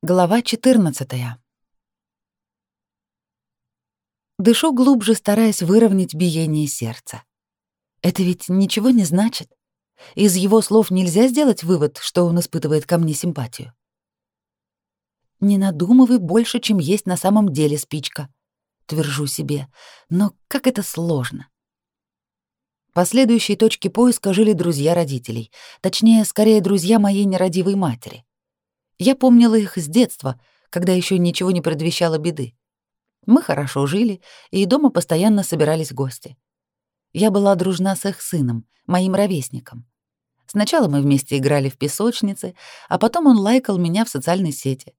Глава 14. Дышу глубже, стараясь выровнять биение сердца. Это ведь ничего не значит. Из его слов нельзя сделать вывод, что он испытывает ко мне симпатию. Не надумывай больше, чем есть на самом деле спичка, твержу себе. Но как это сложно. Последующие точки поиска жили друзья родителей, точнее, скорее друзья моей нерадивой матери. Я помнила их с детства, когда еще ничего не предвещало беды. Мы хорошо жили, и дома постоянно собирались гости. Я была дружна с их сыном, моим ровесником. Сначала мы вместе играли в песочнице, а потом он лайкал меня в социальной сети.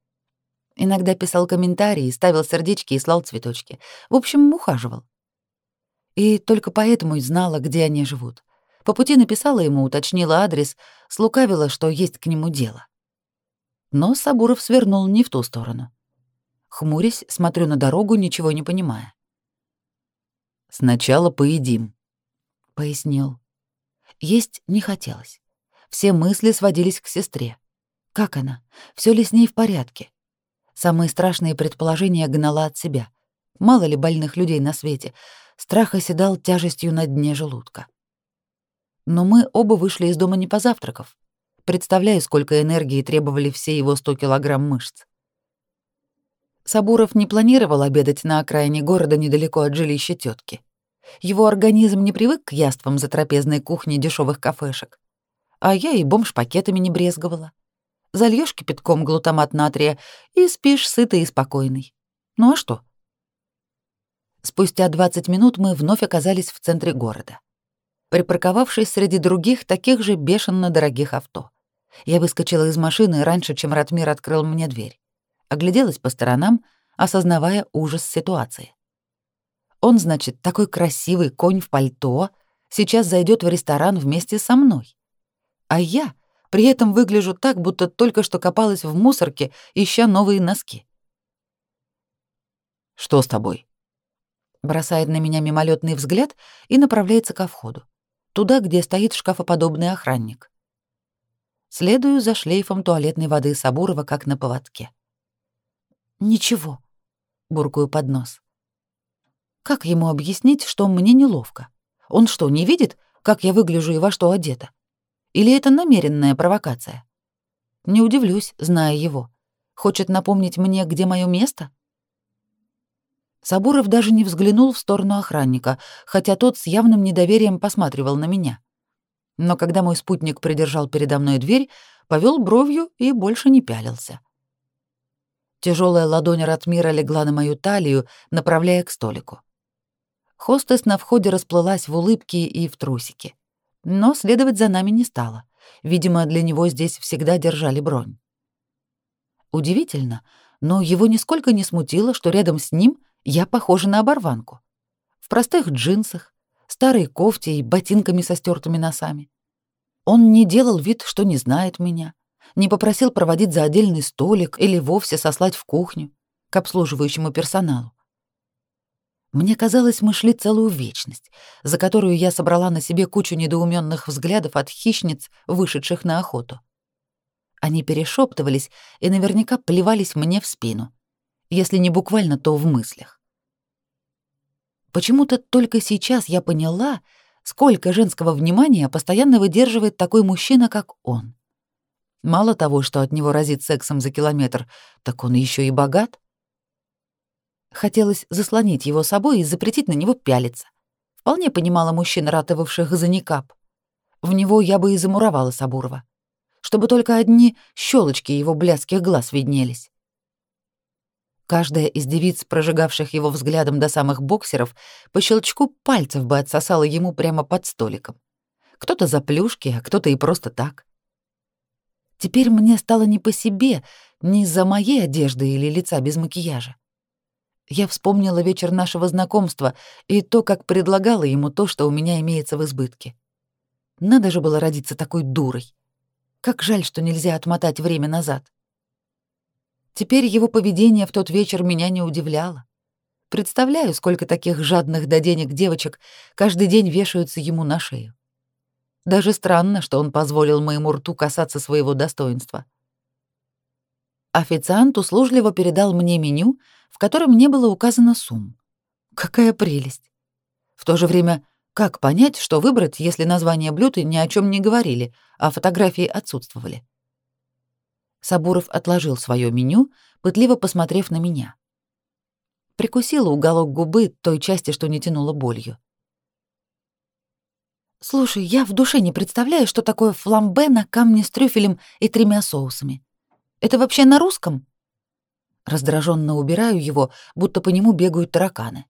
Иногда писал комментарии, ставил сердечки и слал цветочки. В общем, ухаживал. И только поэтому и знала, где они живут. По пути написала ему, уточнила адрес, слукавила, что есть к нему дело. Но Сабуров свернул не в ту сторону. Хмурясь, смотрю на дорогу, ничего не понимая. «Сначала поедим», — пояснил. Есть не хотелось. Все мысли сводились к сестре. Как она? Все ли с ней в порядке? Самые страшные предположения гнала от себя. Мало ли больных людей на свете. Страх оседал тяжестью на дне желудка. Но мы оба вышли из дома не позавтракав. Представляю, сколько энергии требовали все его 100 килограмм мышц. Сабуров не планировал обедать на окраине города недалеко от жилища тетки. Его организм не привык к яствам за трапезной кухни дешевых кафешек. А я и бомж-пакетами не брезговала. Зальешь кипятком глутамат натрия и спишь сытый и спокойный. Ну а что? Спустя 20 минут мы вновь оказались в центре города, припарковавшись среди других таких же бешено дорогих авто. Я выскочила из машины раньше, чем Ратмир открыл мне дверь. Огляделась по сторонам, осознавая ужас ситуации. Он, значит, такой красивый конь в пальто, сейчас зайдет в ресторан вместе со мной. А я при этом выгляжу так, будто только что копалась в мусорке, ища новые носки. «Что с тобой?» Бросает на меня мимолетный взгляд и направляется ко входу, туда, где стоит шкафоподобный охранник. Следую за шлейфом туалетной воды Сабурова, как на поводке. «Ничего», — буркую под нос. Как ему объяснить, что мне неловко? Он что, не видит, как я выгляжу и во что одета? Или это намеренная провокация? Не удивлюсь, зная его. Хочет напомнить мне, где мое место? Сабуров даже не взглянул в сторону охранника, хотя тот с явным недоверием посматривал на меня но когда мой спутник придержал передо мной дверь, повел бровью и больше не пялился. Тяжелая ладонь Ратмира легла на мою талию, направляя к столику. Хостес на входе расплылась в улыбке и в трусике. Но следовать за нами не стала. Видимо, для него здесь всегда держали бронь. Удивительно, но его нисколько не смутило, что рядом с ним я похожа на оборванку. В простых джинсах, старой кофте и ботинками со стертыми носами. Он не делал вид, что не знает меня, не попросил проводить за отдельный столик или вовсе сослать в кухню к обслуживающему персоналу. Мне казалось, мы шли целую вечность, за которую я собрала на себе кучу недоуменных взглядов от хищниц, вышедших на охоту. Они перешептывались и наверняка плевались мне в спину, если не буквально, то в мыслях. Почему-то только сейчас я поняла, сколько женского внимания постоянно выдерживает такой мужчина, как он. Мало того, что от него разит сексом за километр, так он еще и богат. Хотелось заслонить его собой и запретить на него пялиться. Вполне понимала мужчин, ратовавших за никап. В него я бы и замуровала Сабурова, чтобы только одни щелочки его блядских глаз виднелись. Каждая из девиц, прожигавших его взглядом до самых боксеров, по щелчку пальцев бы отсосала ему прямо под столиком. Кто-то за плюшки, а кто-то и просто так. Теперь мне стало не по себе, не из-за моей одежды или лица без макияжа. Я вспомнила вечер нашего знакомства и то, как предлагала ему то, что у меня имеется в избытке. Надо же было родиться такой дурой. Как жаль, что нельзя отмотать время назад. Теперь его поведение в тот вечер меня не удивляло. Представляю, сколько таких жадных до денег девочек каждый день вешаются ему на шею. Даже странно, что он позволил моему рту касаться своего достоинства. Официант услужливо передал мне меню, в котором не было указано сумм. Какая прелесть! В то же время, как понять, что выбрать, если названия блюд ни о чем не говорили, а фотографии отсутствовали? Сабуров отложил свое меню, пытливо посмотрев на меня. Прикусила уголок губы той части, что не тянула болью. «Слушай, я в душе не представляю, что такое фламбе на камне с трюфелем и тремя соусами. Это вообще на русском?» Раздраженно убираю его, будто по нему бегают тараканы.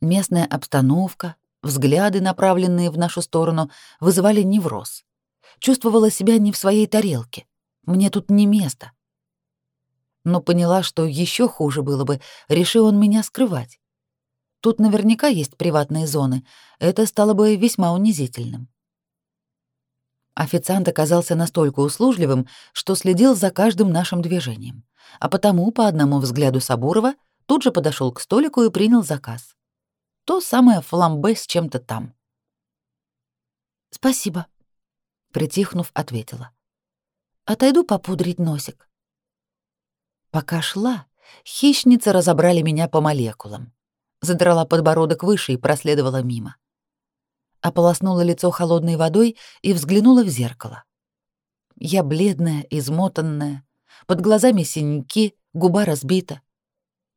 Местная обстановка, взгляды, направленные в нашу сторону, вызывали невроз. Чувствовала себя не в своей тарелке. Мне тут не место. Но поняла, что еще хуже было бы, решил он меня скрывать. Тут наверняка есть приватные зоны. Это стало бы весьма унизительным. Официант оказался настолько услужливым, что следил за каждым нашим движением, а потому, по одному взгляду Сабурова, тут же подошел к столику и принял заказ. То самое фламбе с чем-то там. «Спасибо», — притихнув, ответила. «Отойду попудрить носик». Пока шла, хищницы разобрали меня по молекулам. Задрала подбородок выше и проследовала мимо ополоснула лицо холодной водой и взглянула в зеркало. Я бледная, измотанная, под глазами синяки, губа разбита.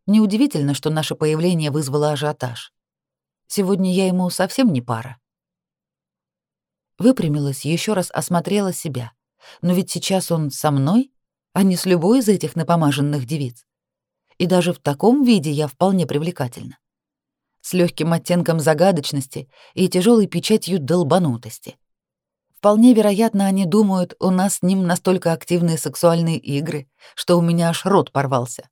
Неудивительно, что наше появление вызвало ажиотаж. Сегодня я ему совсем не пара. Выпрямилась, еще раз осмотрела себя. Но ведь сейчас он со мной, а не с любой из этих напомаженных девиц. И даже в таком виде я вполне привлекательна с легким оттенком загадочности и тяжелой печатью долбанутости. Вполне вероятно, они думают, у нас с ним настолько активные сексуальные игры, что у меня аж рот порвался.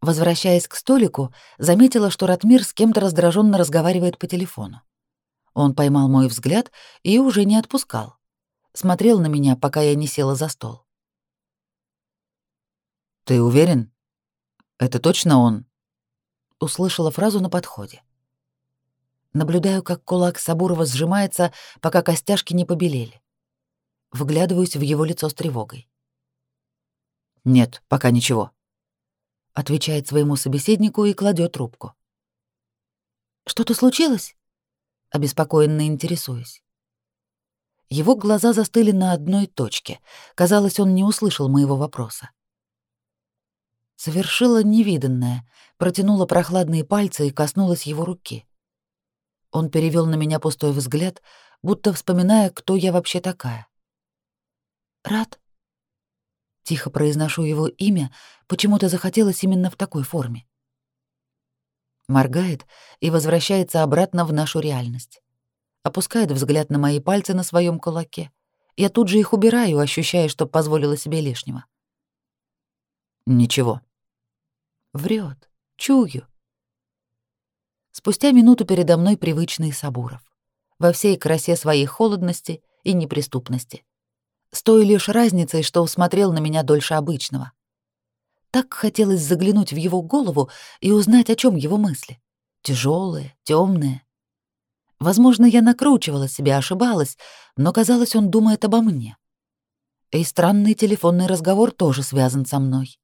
Возвращаясь к столику, заметила, что Ратмир с кем-то раздраженно разговаривает по телефону. Он поймал мой взгляд и уже не отпускал. Смотрел на меня, пока я не села за стол. «Ты уверен? Это точно он?» услышала фразу на подходе. Наблюдаю, как кулак Сабурова сжимается, пока костяшки не побелели. Вглядываюсь в его лицо с тревогой. «Нет, пока ничего», — отвечает своему собеседнику и кладет трубку. «Что-то случилось?» — обеспокоенно интересуюсь. Его глаза застыли на одной точке. Казалось, он не услышал моего вопроса. Совершила невиданное, протянула прохладные пальцы и коснулась его руки. Он перевел на меня пустой взгляд, будто вспоминая, кто я вообще такая. «Рад?» Тихо произношу его имя, почему-то захотелось именно в такой форме. Моргает и возвращается обратно в нашу реальность. Опускает взгляд на мои пальцы на своем кулаке. Я тут же их убираю, ощущая, что позволила себе лишнего. «Ничего», Врет. Чую. Спустя минуту передо мной привычный Сабуров. Во всей красе своей холодности и неприступности. С той лишь разницей, что усмотрел на меня дольше обычного. Так хотелось заглянуть в его голову и узнать, о чем его мысли. Тяжелые, темные. Возможно, я накручивала себя, ошибалась, но казалось, он думает обо мне. И странный телефонный разговор тоже связан со мной.